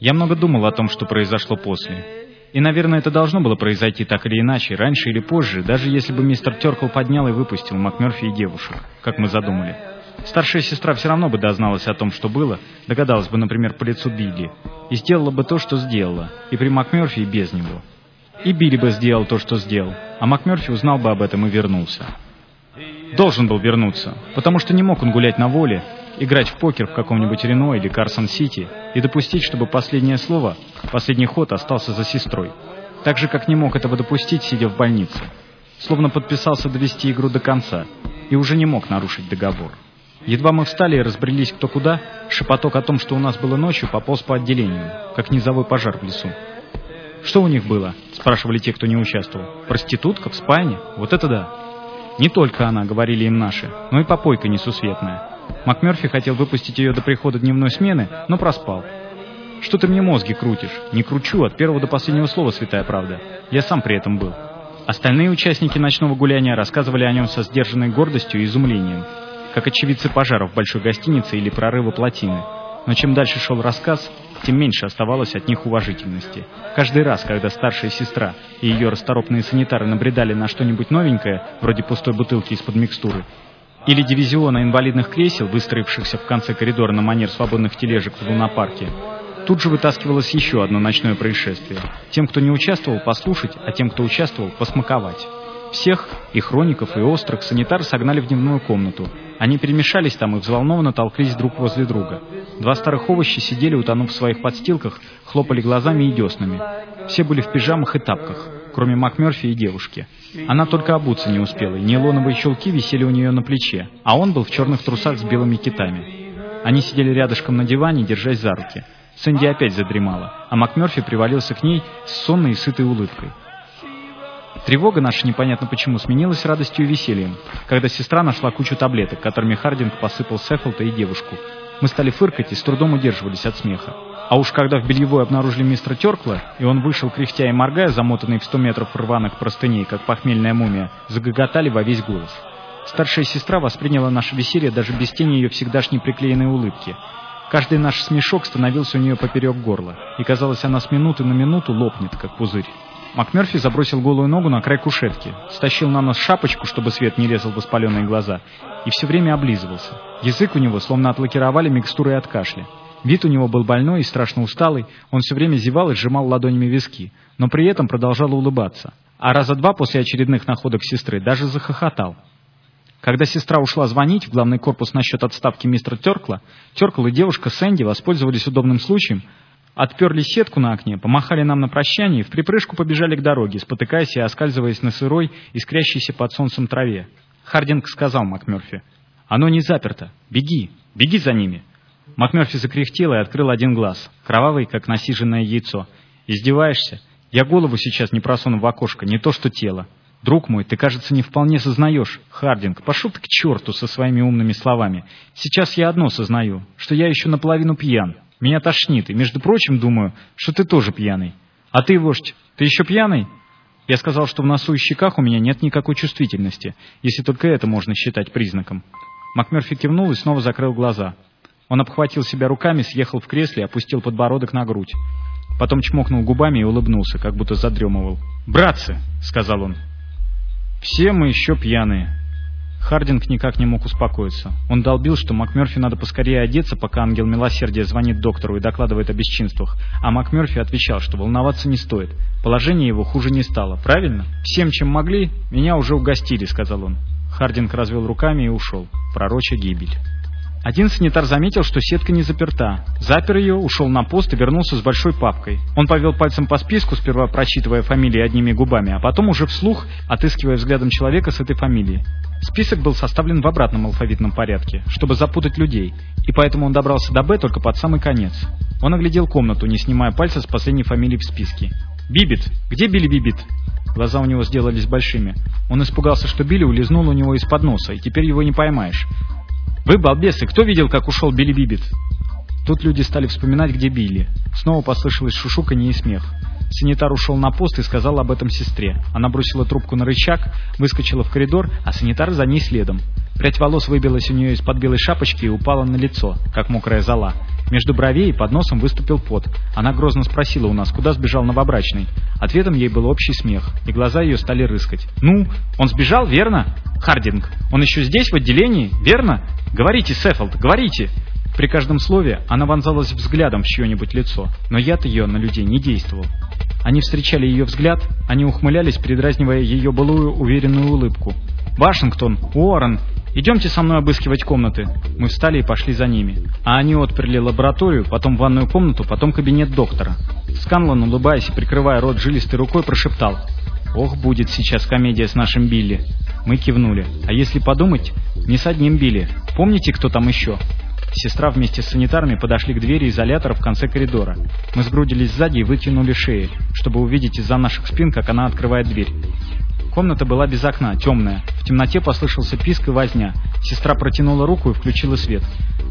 Я много думал о том, что произошло после. И, наверное, это должно было произойти так или иначе, раньше или позже, даже если бы мистер Теркл поднял и выпустил МакМерфи и девушек, как мы задумали. Старшая сестра все равно бы дозналась о том, что было, догадалась бы, например, по лицу Билли, и сделала бы то, что сделала, и при МакМерфи, и без него. И Билли бы сделал то, что сделал, а МакМерфи узнал бы об этом и вернулся. Должен был вернуться, потому что не мог он гулять на воле, играть в покер в каком-нибудь Рено или Карсон-Сити и допустить, чтобы последнее слово, последний ход остался за сестрой. Так же, как не мог этого допустить, сидя в больнице. Словно подписался довести игру до конца и уже не мог нарушить договор. Едва мы встали и разбрелись кто куда, шепоток о том, что у нас было ночью, пополз по отделению, как низовой пожар в лесу. «Что у них было?» — спрашивали те, кто не участвовал. «Проститутка в спальне? Вот это да!» Не только она, говорили им наши, но и попойка несусветная. МакМерфи хотел выпустить ее до прихода дневной смены, но проспал. «Что ты мне мозги крутишь?» «Не кручу, от первого до последнего слова, святая правда. Я сам при этом был». Остальные участники ночного гуляния рассказывали о нем со сдержанной гордостью и изумлением, как очевидцы пожаров в большой гостинице или прорыва плотины. Но чем дальше шел рассказ, тем меньше оставалось от них уважительности. Каждый раз, когда старшая сестра и ее расторопные санитары набредали на что-нибудь новенькое, вроде пустой бутылки из-под микстуры, или дивизиона инвалидных кресел, выстроившихся в конце коридора на манер свободных тележек в лунопарке, тут же вытаскивалось еще одно ночное происшествие. Тем, кто не участвовал, послушать, а тем, кто участвовал, посмаковать. Всех, и хроников, и острых, санитары согнали в дневную комнату. Они перемешались там и взволнованно толклись друг возле друга. Два старых овоща сидели, утонув в своих подстилках, хлопали глазами и деснами. Все были в пижамах и тапках, кроме МакМерфи и девушки. Она только обуться не успела, и нейлоновые щелки висели у нее на плече, а он был в черных трусах с белыми китами. Они сидели рядышком на диване, держась за руки. Сэнди опять задремала, а МакМерфи привалился к ней с сонной и сытой улыбкой. Тревога наша непонятно почему сменилась радостью и весельем, когда сестра нашла кучу таблеток, которыми Хардинг посыпал Сеффилта и девушку. Мы стали фыркать и с трудом удерживались от смеха. А уж когда в бельевой обнаружили мистера Теркла, и он вышел, кряхтя и моргая, замотанный в сто метров рваных простыней, как похмельная мумия, загоготали во весь голос. Старшая сестра восприняла наше веселье даже без тени ее всегдашней приклеенной улыбки. Каждый наш смешок становился у нее поперек горла, и казалось, она с минуты на минуту лопнет, как пузырь. МакМерфи забросил голую ногу на край кушетки, стащил на нос шапочку, чтобы свет не резал воспаленные глаза, и все время облизывался. Язык у него словно отлакировали микстурой от кашля. Вид у него был больной и страшно усталый, он все время зевал и сжимал ладонями виски, но при этом продолжал улыбаться. А раза два после очередных находок сестры даже захохотал. Когда сестра ушла звонить в главный корпус насчет отставки мистера Теркла, Теркл и девушка Сэнди воспользовались удобным случаем, Отперли сетку на окне, помахали нам на прощание и в припрыжку побежали к дороге, спотыкаясь и оскальзываясь на сырой, искрящейся под солнцем траве. Хардинг сказал МакМерфи, «Оно не заперто. Беги, беги за ними». МакМерфи закряхтел и открыл один глаз, кровавый, как насиженное яйцо. «Издеваешься? Я голову сейчас не просуну в окошко, не то что тело. Друг мой, ты, кажется, не вполне сознаешь. Хардинг, пошел ты к черту со своими умными словами. Сейчас я одно сознаю, что я еще наполовину пьян. Меня тошнит, и, между прочим, думаю, что ты тоже пьяный. А ты, вождь, ты еще пьяный? Я сказал, что в носу и щеках у меня нет никакой чувствительности, если только это можно считать признаком. МакМерфи кивнул и снова закрыл глаза. Он обхватил себя руками, съехал в кресле и опустил подбородок на грудь. Потом чмокнул губами и улыбнулся, как будто задремывал. «Братцы!» — сказал он. «Все мы еще пьяные. Хардинг никак не мог успокоиться. Он долбил, что МакМерфи надо поскорее одеться, пока ангел милосердия звонит доктору и докладывает о бесчинствах. А МакМерфи отвечал, что волноваться не стоит. Положение его хуже не стало. Правильно? Всем, чем могли, меня уже угостили, сказал он. Хардинг развел руками и ушел. Пророча гибель. Один санитар заметил, что сетка не заперта. Запер ее, ушел на пост и вернулся с большой папкой. Он повел пальцем по списку, сперва прочитывая фамилии одними губами, а потом уже вслух, отыскивая взглядом человека с этой фамилией. Список был составлен в обратном алфавитном порядке, чтобы запутать людей, и поэтому он добрался до «Б» только под самый конец. Он оглядел комнату, не снимая пальца с последней фамилии в списке. «Бибит! Где Билли Бибит?» Глаза у него сделались большими. Он испугался, что Билли улизнул у него из-под носа, и теперь его не поймаешь. «Вы, балбесы, кто видел, как ушел Билли Бибит?» Тут люди стали вспоминать, где Билли. Снова послышалось шушуканье и смех. Санитар ушел на пост и сказал об этом сестре. Она бросила трубку на рычаг, выскочила в коридор, а санитар за ней следом. Прядь волос выбилась у нее из-под белой шапочки и упала на лицо, как мокрая зола. Между бровей и под носом выступил пот. Она грозно спросила у нас, куда сбежал новобрачный. Ответом ей был общий смех, и глаза ее стали рыскать. «Ну, он сбежал, верно? Хардинг, он еще здесь, в отделении, верно? Говорите, Сеффилд, говорите!» При каждом слове она вонзалась взглядом в чье-нибудь лицо, но яд ее на людей не действовал. Они встречали ее взгляд, они ухмылялись, передразнивая ее былую уверенную улыбку. «Вашингтон! Уоррен! «Идемте со мной обыскивать комнаты». Мы встали и пошли за ними. А они отперли лабораторию, потом ванную комнату, потом кабинет доктора. Сканлан, улыбаясь и прикрывая рот жилистой рукой, прошептал. «Ох, будет сейчас комедия с нашим Билли». Мы кивнули. А если подумать, не с одним Билли. Помните, кто там еще? Сестра вместе с санитарами подошли к двери изолятора в конце коридора. Мы сгрудились сзади и вытянули шеи, чтобы увидеть из-за наших спин, как она открывает дверь. Комната была без окна, темная. В темноте послышался писк и возня. Сестра протянула руку и включила свет.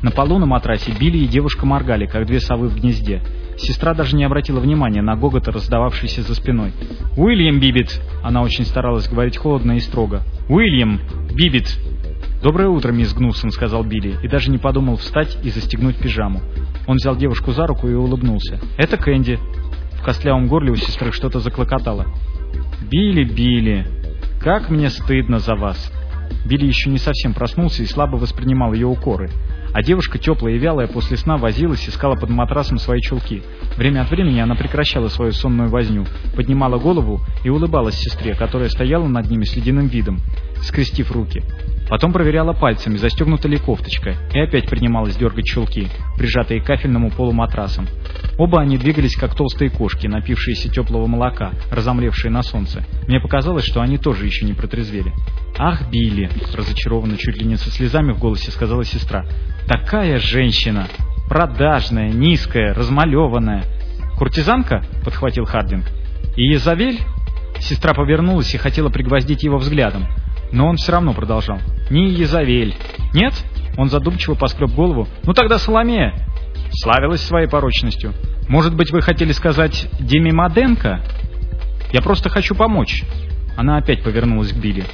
На полу на матрасе Билли и девушка моргали, как две совы в гнезде. Сестра даже не обратила внимания на гогот, раздававшийся за спиной. «Уильям Бибит!» Она очень старалась говорить холодно и строго. «Уильям Бибит!» «Доброе утро, мисс Гнусон», — сказал Билли, и даже не подумал встать и застегнуть пижаму. Он взял девушку за руку и улыбнулся. «Это Кэнди». В костлявом горле у сестры что-то заклокотало. «Билли, Билли, как мне стыдно за вас!» Билли еще не совсем проснулся и слабо воспринимал ее укоры. А девушка, теплая и вялая, после сна возилась, искала под матрасом свои чулки. Время от времени она прекращала свою сонную возню, поднимала голову и улыбалась сестре, которая стояла над ними с ледяным видом, скрестив руки. Потом проверяла пальцами, застегнута ли кофточка, и опять принималась дергать чулки, прижатые к кафельному полу матрасом. Оба они двигались, как толстые кошки, напившиеся теплого молока, разомлевшие на солнце. Мне показалось, что они тоже еще не протрезвели. «Ах, Билли!» — разочарованно, чуть ли не со слезами в голосе сказала сестра. «Такая женщина! Продажная, низкая, размалеванная!» «Куртизанка?» — подхватил Хардинг. «И Изавель?» Сестра повернулась и хотела пригвоздить его взглядом. Но он все равно продолжал. «Не Езавель». «Нет?» Он задумчиво поскреб голову. «Ну тогда Соломея». Славилась своей порочностью. «Может быть, вы хотели сказать Деми Маденко?» «Я просто хочу помочь». Она опять повернулась к Билли.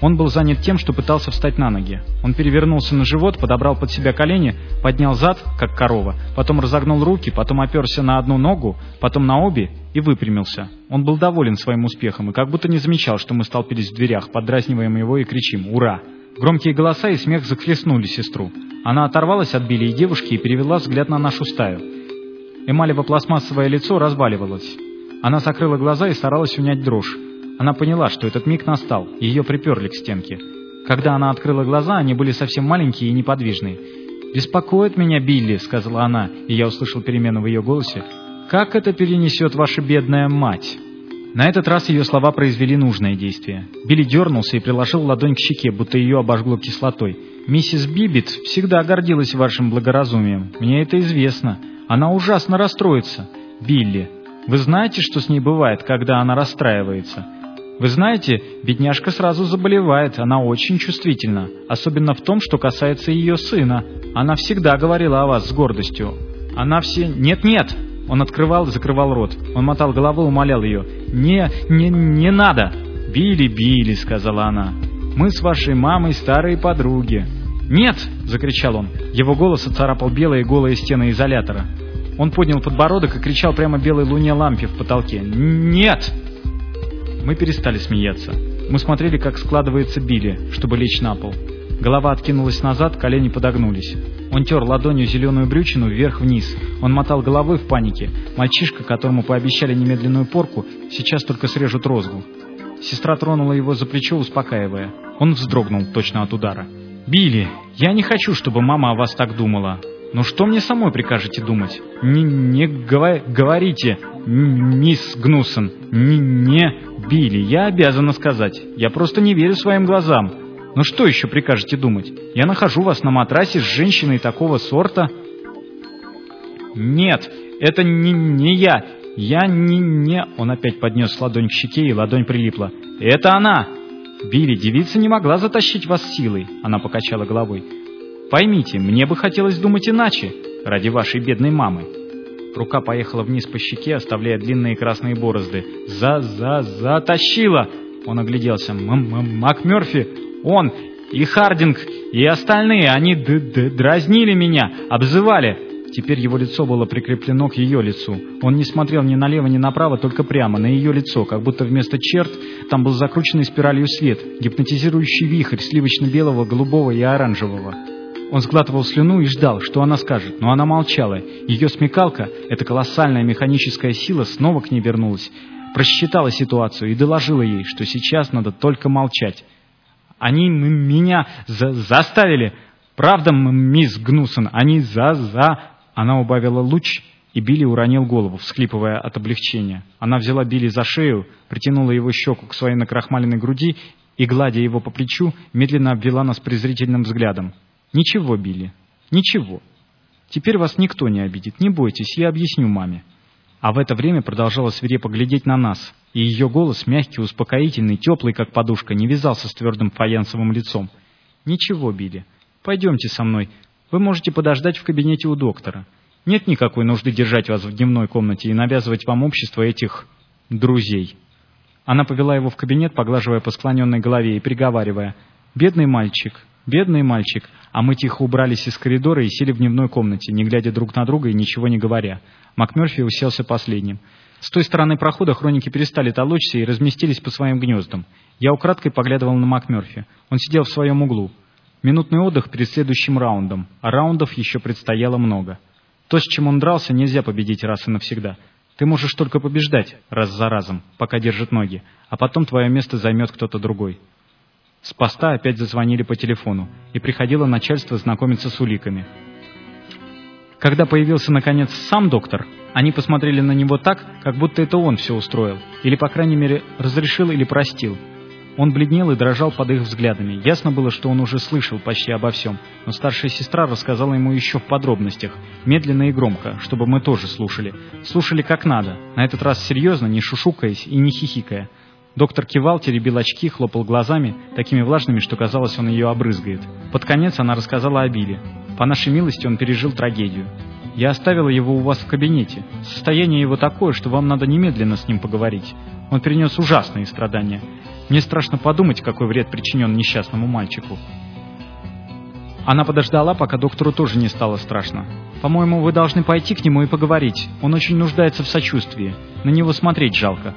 Он был занят тем, что пытался встать на ноги. Он перевернулся на живот, подобрал под себя колени, поднял зад, как корова, потом разогнул руки, потом оперся на одну ногу, потом на обе и выпрямился. Он был доволен своим успехом и как будто не замечал, что мы столпились в дверях, подразниваем его и кричим «Ура!». Громкие голоса и смех захлестнули сестру. Она оторвалась от Билли и девушки и перевела взгляд на нашу стаю. Эмалево-пластмассовое лицо разваливалось. Она закрыла глаза и старалась унять дрожь. Она поняла, что этот миг настал, ее приперли к стенке. Когда она открыла глаза, они были совсем маленькие и неподвижные. «Беспокоит меня Билли», — сказала она, и я услышал перемену в ее голосе. «Как это перенесет ваша бедная мать?» На этот раз ее слова произвели нужное действие. Билли дернулся и приложил ладонь к щеке, будто ее обожгло кислотой. «Миссис Бибит всегда гордилась вашим благоразумием. Мне это известно. Она ужасно расстроится. Билли, вы знаете, что с ней бывает, когда она расстраивается?» Вы знаете, бедняжка сразу заболевает, она очень чувствительна, особенно в том, что касается ее сына. Она всегда говорила о вас с гордостью. Она все... Нет-нет! Он открывал и закрывал рот. Он мотал головой, умолял ее. «Не, не, не надо!» «Билли, Билли!» — сказала она. «Мы с вашей мамой старые подруги». «Нет!» — закричал он. Его голос оцарапал белые голые стены изолятора. Он поднял подбородок и кричал прямо белой луне лампе в потолке. «Нет!» Мы перестали смеяться. Мы смотрели, как складывается Билли, чтобы лечь на пол. Голова откинулась назад, колени подогнулись. Он тер ладонью зеленую брючину вверх-вниз. Он мотал головой в панике. Мальчишка, которому пообещали немедленную порку, сейчас только срежут розгу. Сестра тронула его за плечо, успокаивая. Он вздрогнул точно от удара. «Билли, я не хочу, чтобы мама о вас так думала. Но что мне самой прикажете думать? Не, не гова говорите, мисс Гнусон, не, не Билли, я обязана сказать. Я просто не верю своим глазам. Ну что еще прикажете думать? Я нахожу вас на матрасе с женщиной такого сорта. Нет, это не, не я. Я не, не... Он опять поднес ладонь к щеке, и ладонь прилипла. Это она! Билли, девица не могла затащить вас силой. Она покачала головой. Поймите, мне бы хотелось думать иначе, ради вашей бедной мамы. Рука поехала вниз по щеке, оставляя длинные красные борозды. «За-за-затащила!» Он огляделся. «МакМёрфи! Он! И Хардинг, и остальные, они д -д дразнили меня, обзывали. Теперь его лицо было прикреплено к ее лицу. Он не смотрел ни налево, ни направо, только прямо, на ее лицо, как будто вместо черт там был закрученный спиралью свет, гипнотизирующий вихрь сливочно-белого, голубого и оранжевого. Он сглатывал слюну и ждал, что она скажет, но она молчала. Ее смекалка, эта колоссальная механическая сила, снова к ней вернулась, просчитала ситуацию и доложила ей, что сейчас надо только молчать. «Они меня за заставили! Правда, мисс Гнусон, они за-за...» Она убавила луч, и Билли уронил голову, всхлипывая от облегчения. Она взяла Билли за шею, притянула его щеку к своей накрахмаленной груди и, гладя его по плечу, медленно обвела нас презрительным взглядом. «Ничего, Билли, ничего. Теперь вас никто не обидит, не бойтесь, я объясню маме». А в это время продолжала свирепо глядеть на нас, и ее голос, мягкий, успокоительный, теплый, как подушка, не вязался с твердым фаянсовым лицом. «Ничего, Билли, пойдемте со мной, вы можете подождать в кабинете у доктора. Нет никакой нужды держать вас в дневной комнате и навязывать вам общество этих... друзей». Она повела его в кабинет, поглаживая по склоненной голове и приговаривая. «Бедный мальчик, бедный мальчик». А мы тихо убрались из коридора и сели в дневной комнате, не глядя друг на друга и ничего не говоря. МакМерфи уселся последним. С той стороны прохода хроники перестали толочься и разместились по своим гнездам. Я украдкой поглядывал на МакМерфи. Он сидел в своем углу. Минутный отдых перед следующим раундом, а раундов еще предстояло много. То, с чем он дрался, нельзя победить раз и навсегда. Ты можешь только побеждать раз за разом, пока держит ноги, а потом твое место займет кто-то другой. С поста опять зазвонили по телефону, и приходило начальство знакомиться с уликами. Когда появился, наконец, сам доктор, они посмотрели на него так, как будто это он все устроил, или, по крайней мере, разрешил или простил – он бледнел и дрожал под их взглядами. Ясно было, что он уже слышал почти обо всем, но старшая сестра рассказала ему еще в подробностях, медленно и громко, чтобы мы тоже слушали. Слушали как надо, на этот раз серьезно, не шушукаясь и не хихикая. Доктор кивал, теребил очки, хлопал глазами, такими влажными, что казалось, он ее обрызгает. Под конец она рассказала о Биле. По нашей милости он пережил трагедию. Я оставила его у вас в кабинете. Состояние его такое, что вам надо немедленно с ним поговорить. Он перенес ужасные страдания. Мне страшно подумать, какой вред причинен несчастному мальчику. Она подождала, пока доктору тоже не стало страшно. «По-моему, вы должны пойти к нему и поговорить. Он очень нуждается в сочувствии. На него смотреть жалко».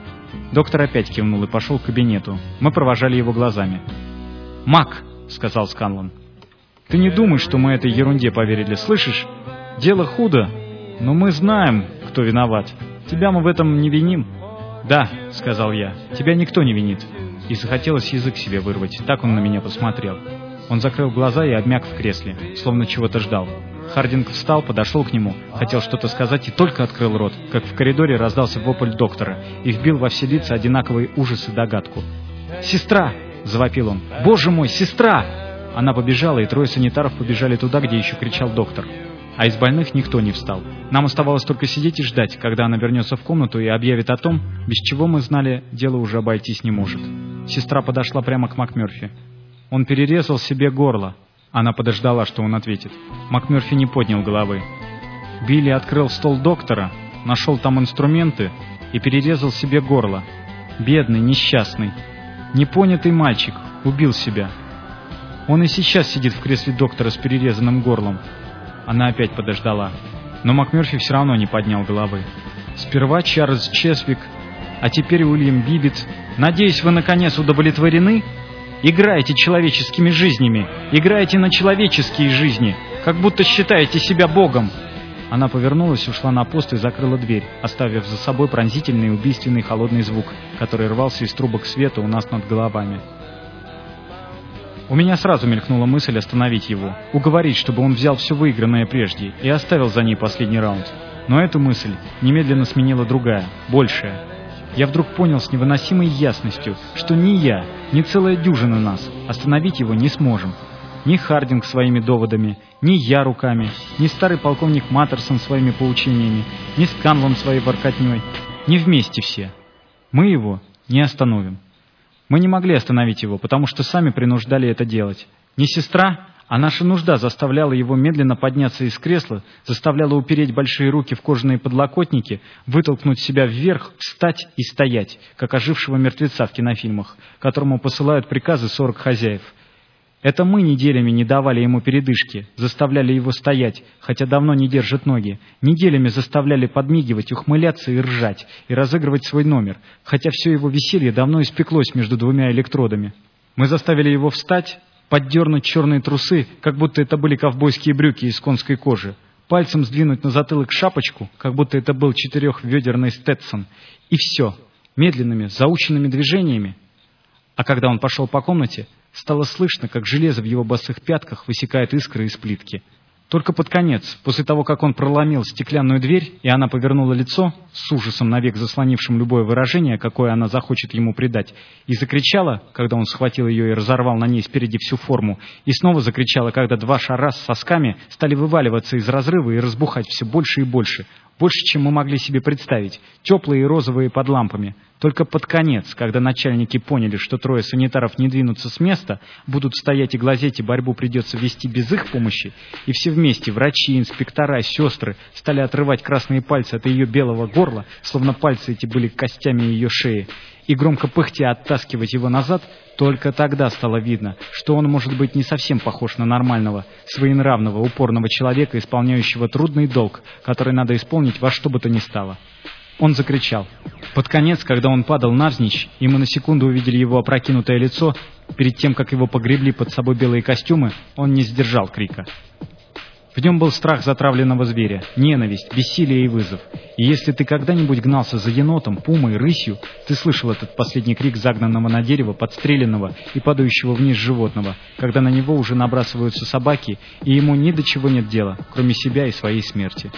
Доктор опять кивнул и пошел к кабинету. Мы провожали его глазами. «Мак», — сказал Сканлан, — «ты не думай, что мы этой ерунде поверили, слышишь? Дело худо, но мы знаем, кто виноват. Тебя мы в этом не виним». «Да», — сказал я, — «тебя никто не винит и захотелось язык себе вырвать. Так он на меня посмотрел. Он закрыл глаза и обмяк в кресле, словно чего-то ждал. Хардинг встал, подошел к нему, хотел что-то сказать и только открыл рот, как в коридоре раздался вопль доктора и вбил во все лица одинаковый ужас и догадку. «Сестра!» — завопил он. «Боже мой, сестра!» Она побежала, и трое санитаров побежали туда, где еще кричал доктор а из больных никто не встал. Нам оставалось только сидеть и ждать, когда она вернется в комнату и объявит о том, без чего мы знали, дело уже обойтись не может. Сестра подошла прямо к МакМерфи. Он перерезал себе горло. Она подождала, что он ответит. МакМерфи не поднял головы. Билли открыл стол доктора, нашел там инструменты и перерезал себе горло. Бедный, несчастный, непонятый мальчик убил себя. Он и сейчас сидит в кресле доктора с перерезанным горлом, она опять подождала. Но МакМерфи все равно не поднял головы. Сперва Чарльз Чесвик, а теперь Уильям Бибит. Надеюсь, вы наконец удовлетворены? Играете человеческими жизнями, играете на человеческие жизни, как будто считаете себя Богом. Она повернулась, ушла на пост и закрыла дверь, оставив за собой пронзительный убийственный холодный звук, который рвался из трубок света у нас над головами. У меня сразу мелькнула мысль остановить его, уговорить, чтобы он взял все выигранное прежде и оставил за ней последний раунд. Но эту мысль немедленно сменила другая, большая. Я вдруг понял с невыносимой ясностью, что ни я, ни целая дюжина нас остановить его не сможем. Ни Хардинг своими доводами, ни я руками, ни старый полковник Маттерсон своими поучениями, ни Сканлан своей воркотней, не вместе все. Мы его не остановим. Мы не могли остановить его, потому что сами принуждали это делать. Не сестра, а наша нужда заставляла его медленно подняться из кресла, заставляла упереть большие руки в кожаные подлокотники, вытолкнуть себя вверх, встать и стоять, как ожившего мертвеца в кинофильмах, которому посылают приказы сорок хозяев. Это мы неделями не давали ему передышки, заставляли его стоять, хотя давно не держит ноги. Неделями заставляли подмигивать, ухмыляться и ржать, и разыгрывать свой номер, хотя все его веселье давно испеклось между двумя электродами. Мы заставили его встать, поддернуть черные трусы, как будто это были ковбойские брюки из конской кожи, пальцем сдвинуть на затылок шапочку, как будто это был четырехведерный Стетсон, и все, медленными, заученными движениями. А когда он пошел по комнате, Стало слышно, как железо в его босых пятках высекает искры из плитки. Только под конец, после того, как он проломил стеклянную дверь, и она повернула лицо, с ужасом навек заслонившим любое выражение, какое она захочет ему придать, и закричала, когда он схватил ее и разорвал на ней спереди всю форму, и снова закричала, когда два шара с сосками стали вываливаться из разрыва и разбухать все больше и больше, больше, чем мы могли себе представить, теплые и розовые под лампами, только под конец, когда начальники поняли, что трое санитаров не двинутся с места, будут стоять и глазеть, и борьбу придется вести без их помощи, и все вместе, врачи, инспектора, сестры, стали отрывать красные пальцы от ее белого горла, словно пальцы эти были костями ее шеи, и громко пыхтя оттаскивать его назад, только тогда стало видно, что он может быть не совсем похож на нормального, своенравного, упорного человека, исполняющего трудный долг, который надо исполнить во что бы то ни стало. Он закричал. Под конец, когда он падал навзничь, и мы на секунду увидели его опрокинутое лицо, перед тем, как его погребли под собой белые костюмы, он не сдержал крика. В нем был страх затравленного зверя, ненависть, бессилие и вызов. И если ты когда-нибудь гнался за енотом, пумой, рысью, ты слышал этот последний крик загнанного на дерево, подстреленного и падающего вниз животного, когда на него уже набрасываются собаки, и ему ни до чего нет дела, кроме себя и своей смерти.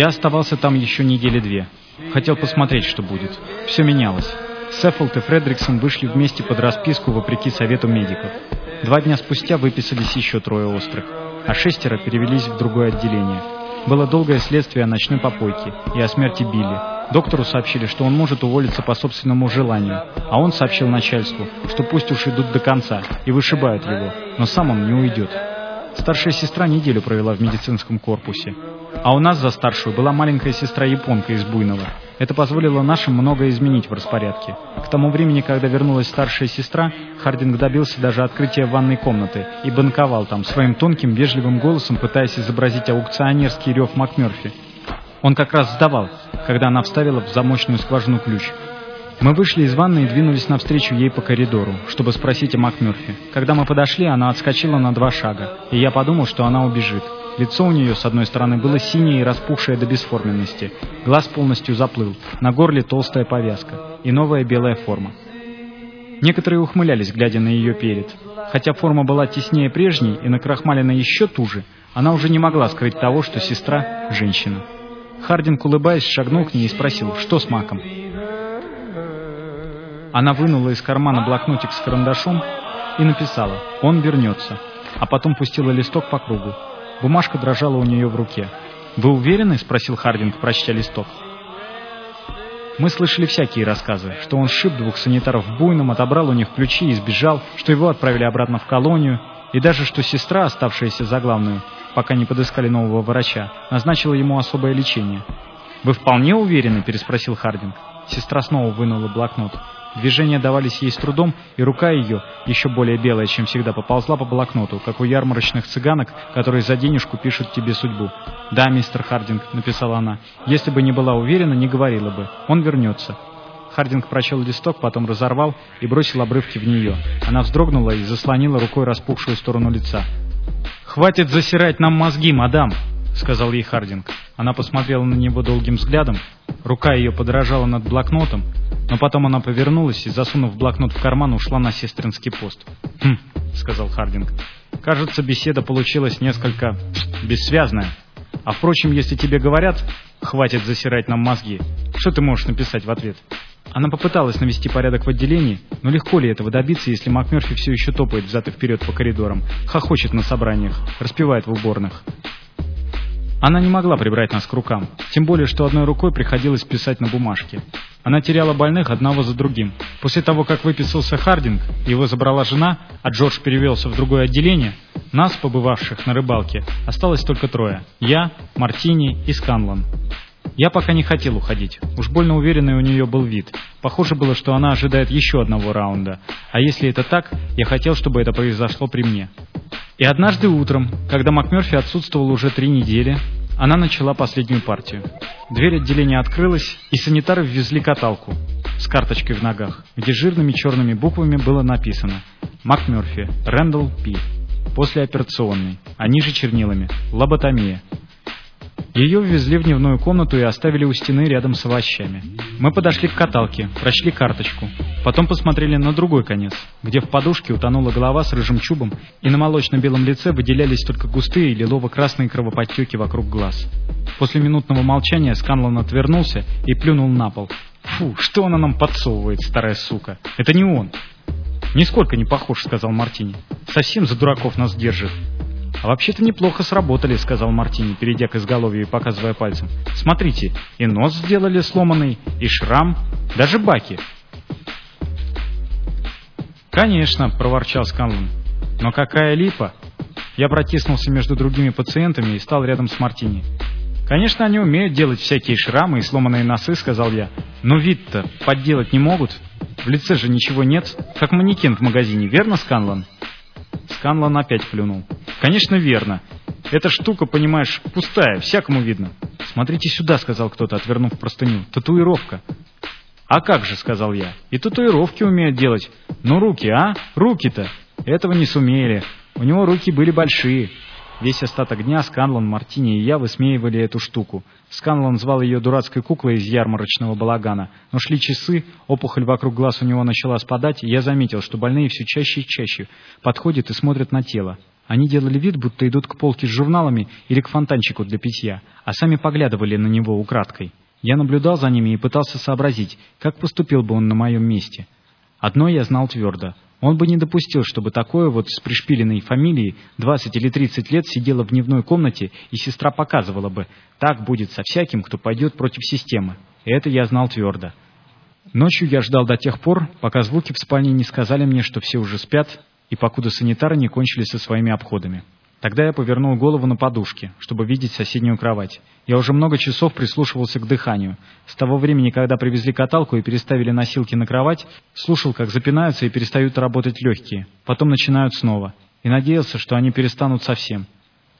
Я оставался там еще недели две. Хотел посмотреть, что будет. Все менялось. Сеффолд и Фредриксон вышли вместе под расписку вопреки совету медиков. Два дня спустя выписались еще трое острых, а шестеро перевелись в другое отделение. Было долгое следствие о ночной попойке и о смерти Билли. Доктору сообщили, что он может уволиться по собственному желанию, а он сообщил начальству, что пусть уж идут до конца и вышибают его, но сам он не уйдет. Старшая сестра неделю провела в медицинском корпусе. А у нас за старшую была маленькая сестра-японка из Буйного. Это позволило нашим многое изменить в распорядке. К тому времени, когда вернулась старшая сестра, Хардинг добился даже открытия ванной комнаты и банковал там своим тонким, вежливым голосом, пытаясь изобразить аукционерский рев МакМерфи. Он как раз сдавал, когда она вставила в замочную скважину ключ. Мы вышли из ванны и двинулись навстречу ей по коридору, чтобы спросить о МакМерфи. Когда мы подошли, она отскочила на два шага, и я подумал, что она убежит. Лицо у нее, с одной стороны, было синее и распухшее до бесформенности. Глаз полностью заплыл. На горле толстая повязка. И новая белая форма. Некоторые ухмылялись, глядя на ее перед. Хотя форма была теснее прежней и накрахмалена еще туже, она уже не могла скрыть того, что сестра — женщина. Хардинг, улыбаясь, шагнул к ней и спросил, что с маком. Она вынула из кармана блокнотик с карандашом и написала «Он вернется», а потом пустила листок по кругу. Бумажка дрожала у нее в руке. «Вы уверены?» — спросил Хардинг, прочтя листок. Мы слышали всякие рассказы, что он сшиб двух санитаров в буйном, отобрал у них ключи и сбежал, что его отправили обратно в колонию, и даже что сестра, оставшаяся за главную, пока не подыскали нового врача, назначила ему особое лечение. «Вы вполне уверены?» — переспросил Хардинг. Сестра снова вынула блокнот. Движения давались ей с трудом, и рука ее, еще более белая, чем всегда, поползла по блокноту, как у ярмарочных цыганок, которые за денежку пишут тебе судьбу. «Да, мистер Хардинг», — написала она, — «если бы не была уверена, не говорила бы. Он вернется». Хардинг прочел листок, потом разорвал и бросил обрывки в нее. Она вздрогнула и заслонила рукой распухшую сторону лица. «Хватит засирать нам мозги, мадам!» — сказал ей Хардинг. Она посмотрела на него долгим взглядом. Рука ее подражала над блокнотом, но потом она повернулась и, засунув блокнот в карман, ушла на сестринский пост. «Хм», — сказал Хардинг. Кажется, беседа получилась несколько бессвязная. А впрочем, если тебе говорят, хватит засирать нам мозги, что ты можешь написать в ответ? Она попыталась навести порядок в отделении, но легко ли этого добиться, если МакМерфи все еще топает взад и вперед по коридорам, хохочет на собраниях, распевает в уборных. Она не могла прибрать нас к рукам, тем более, что одной рукой приходилось писать на бумажке. Она теряла больных одного за другим. После того, как выписался Хардинг, его забрала жена, а Джордж перевелся в другое отделение, нас, побывавших на рыбалке, осталось только трое. Я, Мартини и Сканлан. Я пока не хотел уходить. Уж больно уверенный у нее был вид. Похоже было, что она ожидает еще одного раунда. А если это так, я хотел, чтобы это произошло при мне. И однажды утром, когда МакМерфи отсутствовал уже три недели, она начала последнюю партию. Дверь отделения открылась, и санитары ввезли каталку с карточкой в ногах, где жирными черными буквами было написано «МакМерфи, Рэндалл Пи». Послеоперационный, а ниже чернилами «Лоботомия». Ее ввезли в дневную комнату и оставили у стены рядом с овощами. Мы подошли к каталке, прочли карточку. Потом посмотрели на другой конец, где в подушке утонула голова с рыжим чубом, и на молочно-белом лице выделялись только густые лилово-красные кровоподтеки вокруг глаз. После минутного молчания Сканлан отвернулся и плюнул на пол. «Фу, что она нам подсовывает, старая сука? Это не он!» «Нисколько не похож», — сказал Мартини. «Совсем за дураков нас держит. «А вообще-то неплохо сработали», — сказал Мартини, перейдя к изголовью и показывая пальцем. «Смотрите, и нос сделали сломанный, и шрам, даже баки». «Конечно», — проворчал Сканлан. «Но какая липа!» Я протиснулся между другими пациентами и стал рядом с Мартини. «Конечно, они умеют делать всякие шрамы и сломанные носы», — сказал я. «Но вид-то подделать не могут. В лице же ничего нет, как манекен в магазине, верно, Сканлан?» Сканлан опять плюнул. «Конечно, верно. Эта штука, понимаешь, пустая, всякому видно». «Смотрите сюда», — сказал кто-то, отвернув простыню. «Татуировка». «А как же», — сказал я. «И татуировки умеют делать. Ну, руки, а? Руки-то!» Этого не сумели. У него руки были большие. Весь остаток дня Сканлан, Мартини и я высмеивали эту штуку. Сканлан звал ее дурацкой куклой из ярмарочного балагана. Но шли часы, опухоль вокруг глаз у него начала спадать, и я заметил, что больные все чаще и чаще подходят и смотрят на тело. Они делали вид, будто идут к полке с журналами или к фонтанчику для питья, а сами поглядывали на него украдкой. Я наблюдал за ними и пытался сообразить, как поступил бы он на моем месте. Одно я знал твердо. Он бы не допустил, чтобы такое вот с пришпиленной фамилией 20 или 30 лет сидело в дневной комнате, и сестра показывала бы, так будет со всяким, кто пойдет против системы. Это я знал твердо. Ночью я ждал до тех пор, пока звуки в спальне не сказали мне, что все уже спят, и покуда санитары не кончили со своими обходами. Тогда я повернул голову на подушке, чтобы видеть соседнюю кровать. Я уже много часов прислушивался к дыханию. С того времени, когда привезли каталку и переставили носилки на кровать, слушал, как запинаются и перестают работать легкие. Потом начинают снова. И надеялся, что они перестанут совсем.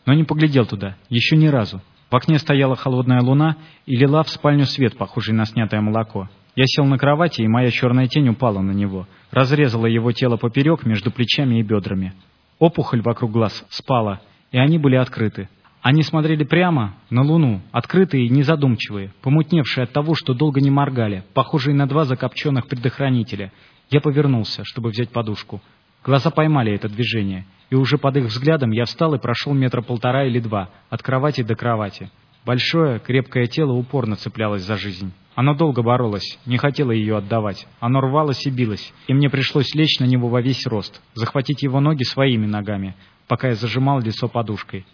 Но не поглядел туда. Еще ни разу. В окне стояла холодная луна и лила в спальню свет, похожий на снятое молоко. Я сел на кровати, и моя черная тень упала на него, разрезала его тело поперек между плечами и бедрами. Опухоль вокруг глаз спала, и они были открыты. Они смотрели прямо на луну, открытые и незадумчивые, помутневшие от того, что долго не моргали, похожие на два закопченных предохранителя. Я повернулся, чтобы взять подушку. Глаза поймали это движение, и уже под их взглядом я встал и прошел метра полтора или два, от кровати до кровати. Большое, крепкое тело упорно цеплялось за жизнь. Оно долго боролось, не хотело ее отдавать. Оно рвалось и билось, и мне пришлось лечь на него во весь рост, захватить его ноги своими ногами, пока я зажимал лицо подушкой.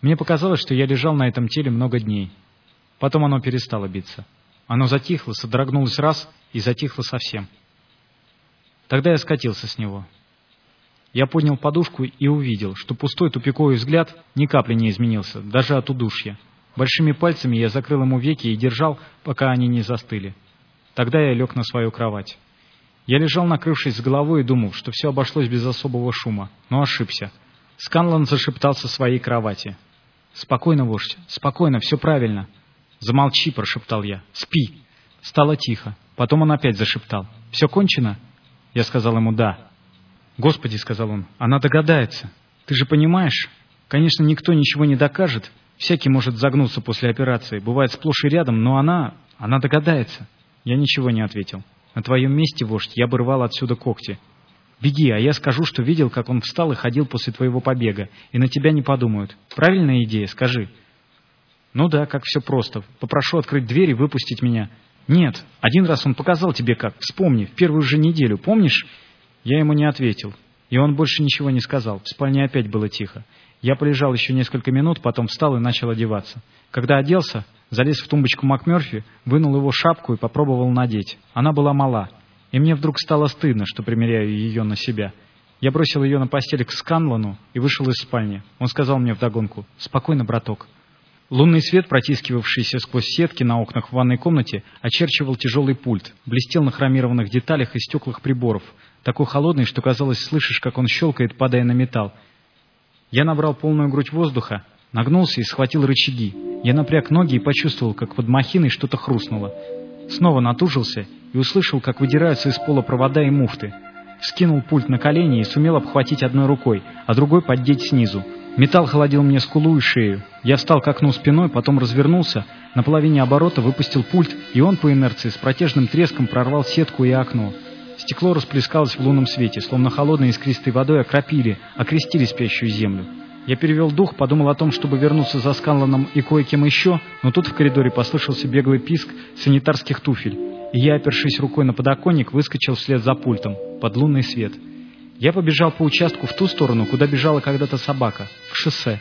Мне показалось, что я лежал на этом теле много дней. Потом оно перестало биться. Оно затихло, содрогнулось раз и затихло совсем. Тогда я скатился с него. Я поднял подушку и увидел, что пустой тупиковый взгляд ни капли не изменился, даже от удушья. Большими пальцами я закрыл ему веки и держал, пока они не застыли. Тогда я лег на свою кровать. Я лежал, накрывшись с головой, и думал, что все обошлось без особого шума, но ошибся. Сканлан зашептал со своей кровати. «Спокойно, вождь, спокойно, все правильно». «Замолчи», — прошептал я. «Спи». Стало тихо. Потом он опять зашептал. «Все кончено?» Я сказал ему «да». «Господи», — сказал он, — «она догадается. Ты же понимаешь? Конечно, никто ничего не докажет, Всякий может загнуться после операции, бывает сплошь и рядом, но она... она догадается. Я ничего не ответил. На твоем месте, вождь, я бы рвал отсюда когти. Беги, а я скажу, что видел, как он встал и ходил после твоего побега, и на тебя не подумают. Правильная идея, скажи. Ну да, как все просто. Попрошу открыть дверь и выпустить меня. Нет, один раз он показал тебе как. Вспомни, в первую же неделю, помнишь? Я ему не ответил. И он больше ничего не сказал. В спальне опять было тихо. Я полежал еще несколько минут, потом встал и начал одеваться. Когда оделся, залез в тумбочку МакМерфи, вынул его шапку и попробовал надеть. Она была мала. И мне вдруг стало стыдно, что примеряю ее на себя. Я бросил ее на постель к Сканлану и вышел из спальни. Он сказал мне вдогонку «Спокойно, браток». Лунный свет, протискивавшийся сквозь сетки на окнах в ванной комнате, очерчивал тяжелый пульт, блестел на хромированных деталях и стеклах приборов, такой холодный, что казалось, слышишь, как он щелкает, падая на металл. Я набрал полную грудь воздуха, нагнулся и схватил рычаги. Я напряг ноги и почувствовал, как под махиной что-то хрустнуло. Снова натужился и услышал, как выдираются из пола провода и муфты. Скинул пульт на колени и сумел обхватить одной рукой, а другой поддеть снизу. Металл холодил мне скулу и шею. Я встал к окну спиной, потом развернулся, на половине оборота выпустил пульт, и он по инерции с протяжным треском прорвал сетку и окно. Стекло расплескалось в лунном свете, словно холодной искристой водой окропили, окрестили спящую землю. Я перевел дух, подумал о том, чтобы вернуться за Сканланом и кое-кем еще, но тут в коридоре послышался беглый писк санитарских туфель, и я, опершись рукой на подоконник, выскочил вслед за пультом, под лунный свет. Я побежал по участку в ту сторону, куда бежала когда-то собака, к шоссе.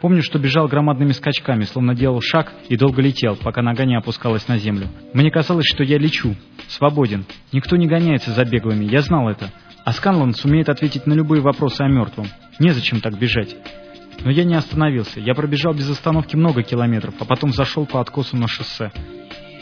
Помню, что бежал громадными скачками, словно делал шаг и долго летел, пока нога не опускалась на землю. Мне казалось, что я лечу, свободен. Никто не гоняется за беглыми, я знал это. А Сканлан сумеет ответить на любые вопросы о мертвом. Незачем так бежать. Но я не остановился. Я пробежал без остановки много километров, а потом зашел по откосу на шоссе.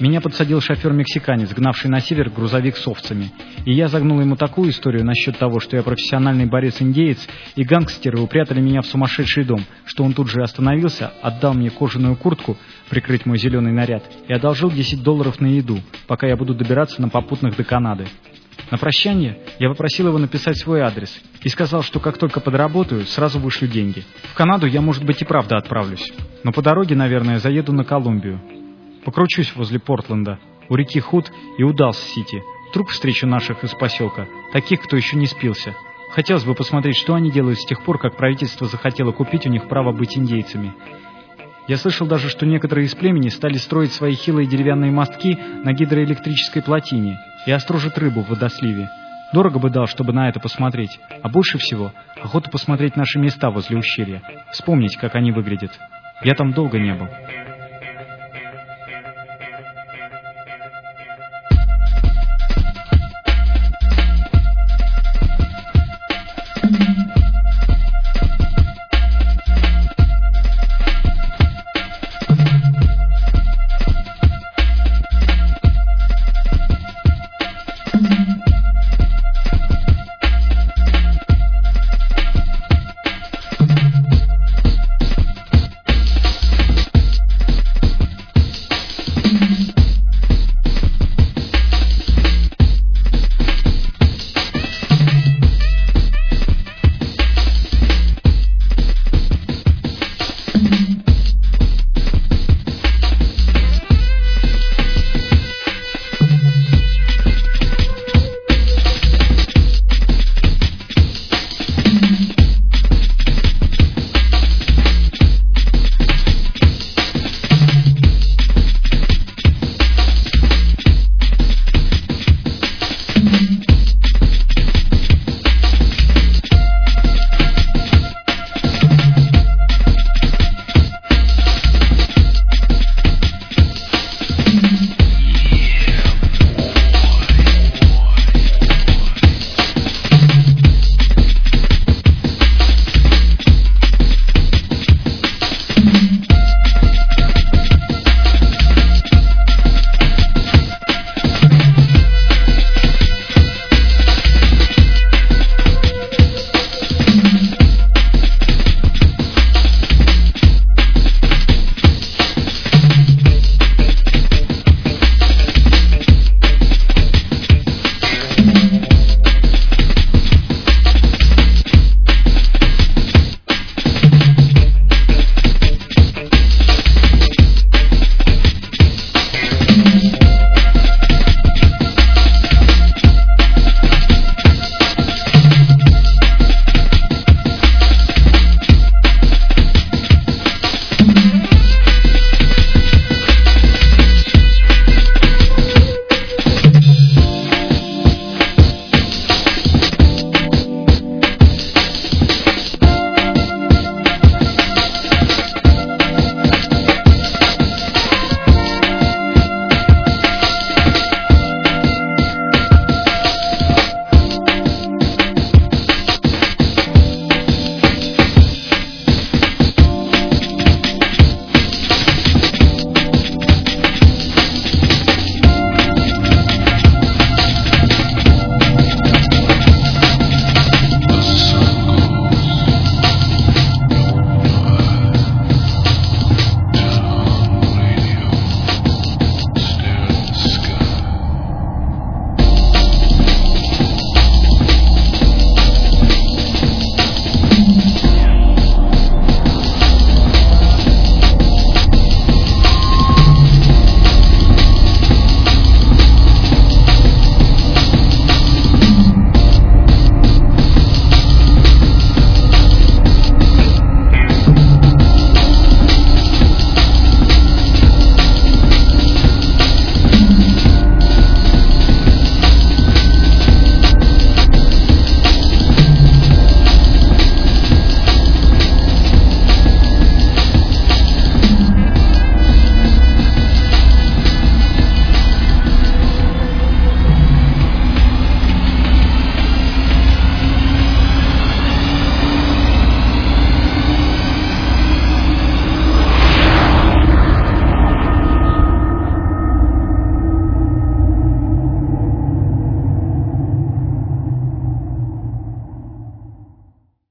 Меня подсадил шофер-мексиканец, гнавший на север грузовик с овцами. И я загнул ему такую историю насчет того, что я профессиональный борец-индеец, и гангстеры упрятали меня в сумасшедший дом, что он тут же остановился, отдал мне кожаную куртку, прикрыть мой зеленый наряд, и одолжил 10 долларов на еду, пока я буду добираться на попутных до Канады. На прощание я попросил его написать свой адрес и сказал, что как только подработаю, сразу вышлю деньги. В Канаду я, может быть, и правда отправлюсь, но по дороге, наверное, заеду на Колумбию. Покручусь возле Портленда, у реки Худ и у Далс-Сити. Труп встречу наших из поселка, таких, кто еще не спился. Хотелось бы посмотреть, что они делают с тех пор, как правительство захотело купить у них право быть индейцами. Я слышал даже, что некоторые из племени стали строить свои хилые деревянные мостки на гидроэлектрической плотине и острожат рыбу в водосливе. Дорого бы дал, чтобы на это посмотреть, а больше всего охота посмотреть наши места возле ущелья, вспомнить, как они выглядят. Я там долго не был.